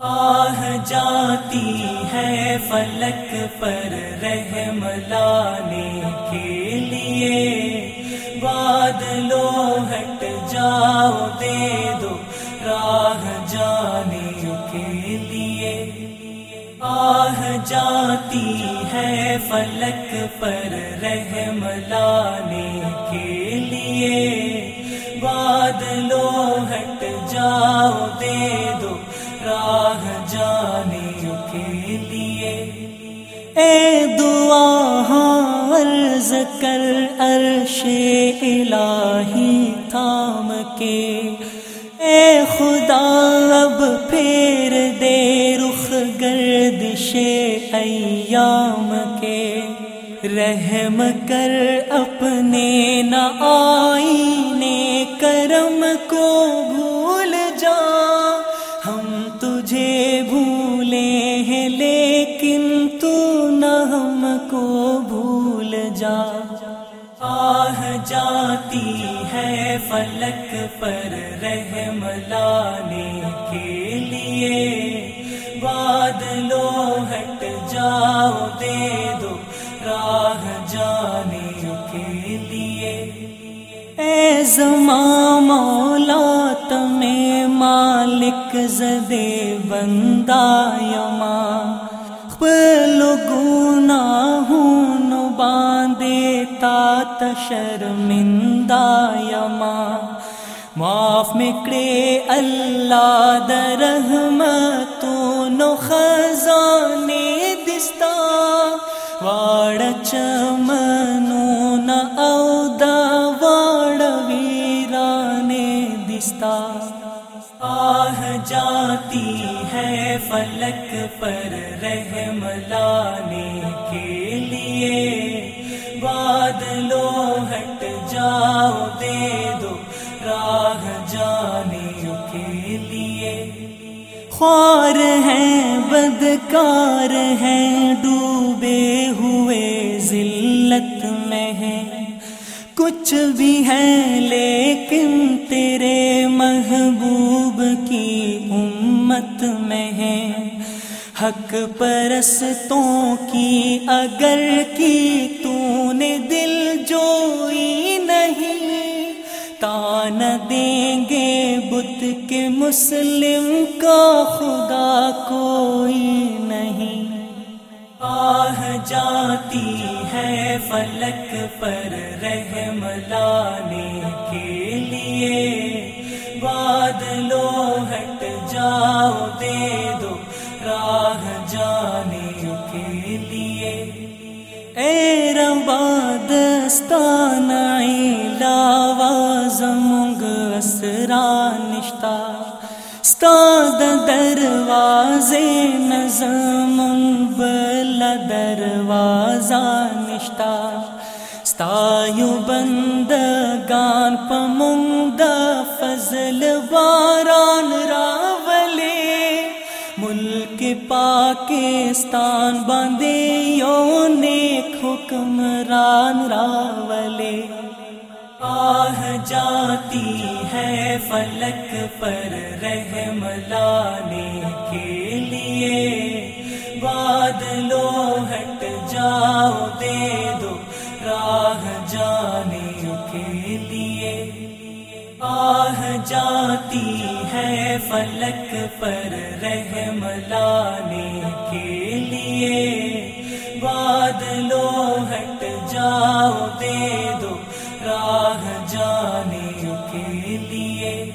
آہ جاتی ہے فلک پر رحم لانے کے لیے۔ بادلو ہٹ جاؤ، دے دو راہ جانے کے لیے۔ آہ جاتی ہے فلک پر رحم لانے کے لیے۔ بادلو ہٹ جاؤ، دے دو کے لیے۔ اے دعا ہاں، عرض کر، عرش الہی تھام کے۔ اے خدا، اب پھیر دے رخ گردش ایام کے۔ رحم کر، اپنے نہ آئینے کرم کو بھول جا۔ آہ جاتی ہے فلک پر رحم لانے کے لیے۔ بادلو ہٹ جاؤ دے دو راہ جانے کے لیے۔ اے زماں مولا تمہیں مالک زدے بندہ یما پلو گنا ہوں باندے تا تشرمندہ یما۔ معاف مکڑے اللہ درحمتوں نو خزانے فلک پر رحم لانے کے لیے بادلو ہٹ جاؤ دے دو راہ جانے کے لیے۔ خوار ہیں، بدکار ہیں، ڈوبے ہوئے ذلت میں ہیں۔ کچھ بھی ہے لیکن تیرے امت میں ہے۔ حق پرستوں کی اگر کی تو نے دل جوئی نہیں، تان دیں گے بت کے مسلم کا خدا کوئی نہیں۔ آہ جاتی ہے فلک پر رحم لانے کے لیے۔ بادلو ہٹ جاؤ دے دو راہ جانے کے لیے۔ اے ربادستان لاواز مگ اسرا نشتا استاد دروازے نظم بل دروازہ نشتا ستایو بند گان پمنگ فضل باران راولے پاکستان باندھے یو نیک حکمران راولے۔ آہ جاتی ہے فلک پر رحم لانے کے لیے۔ بادلو ہٹ جاؤ دے دو راہ جانے کے لیے۔ آہ جاتی ہے فلک پر رحم لانے کے لیے۔ بادلو ہٹ جاؤ، دے دو راہ جانے کے لیے۔